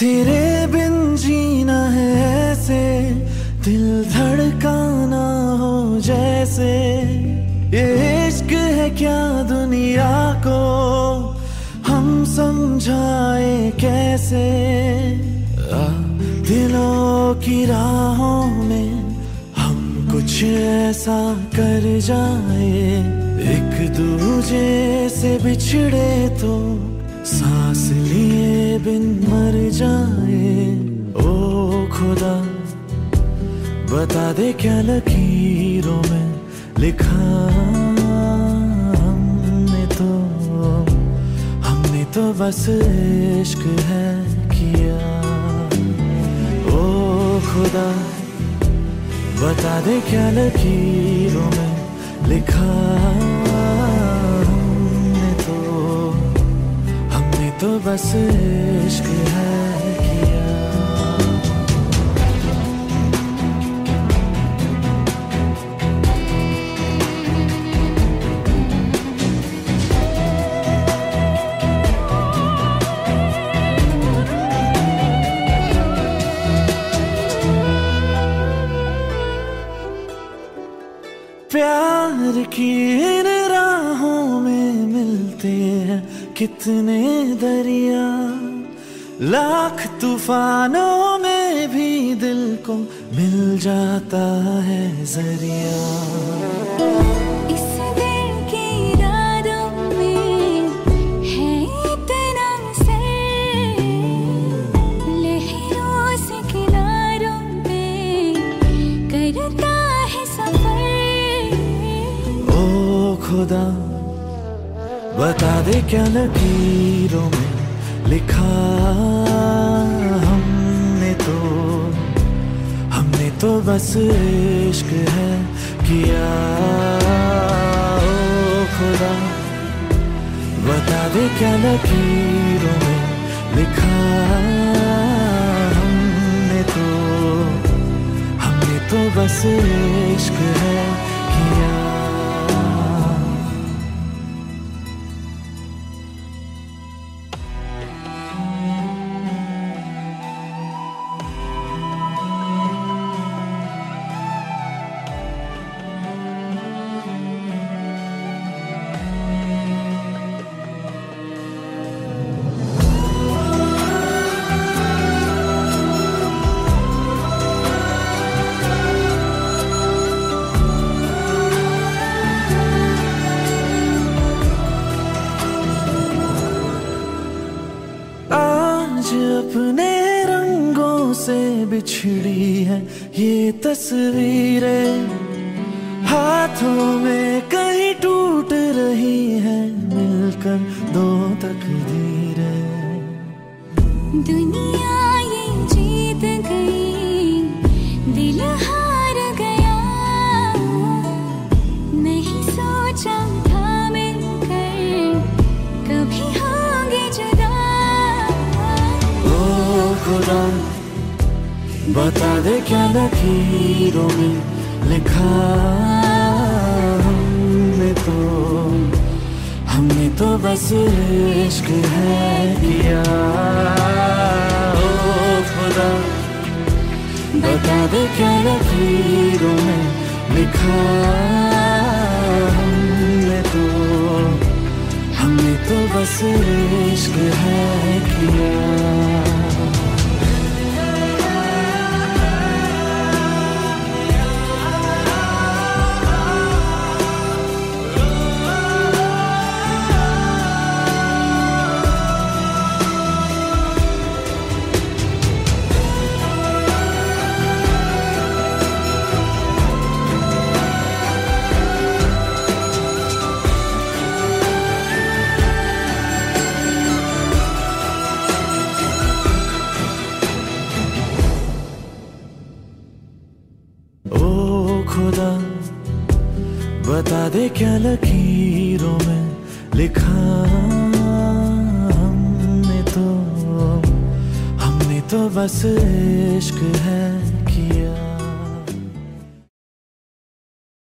तेरे बिन जीना है ऐसे दिल धड़काना हो जैसे। ये इश्क है क्या दुनिया को? हम समझाए कैसे? आ, दिलों की राहों में हम कुछ ऐसा कर जाए। एक दूजे से बिछड़े तो सांस लिए बिन मर जाए। ओ खुदा, बता दे क्या लकीरों में लिखा हमने तो। हमने तो बस इश्क है किया। ओ खुदा, बता दे क्या लकीरों में लिखा तो बस इश्क है किया। प्यार की इन राहों में मिलते हैं। कितने दरिया लाख तूफानों में भी दिल को मिल जाता है ज़रिया। है है खुदा बता दे क्या लकीरों में लिखा हमने तो। हमने तो बस इश्क है किया। ओ खुदा, बता दे क्या लकीरों में लिखा हमने तो। हमने तो बस इश्क है से बिछड़ी है ये तस्वीरें। हाथों में कहीं टूट रही है, मिलकर दो तकदीरें। दुनिया बता दे क्या लकीरों में लिखा हमने तो। हमने तो बस इश्क है किया। ओ खुदा, बता दे क्या लकीरों में लिखा हमने तो। हमने तो बस इश्क है किया। ओ खुदा, बता दे क्या लकीरों में लिखा हमने तो? हमने तो बस इश्क है।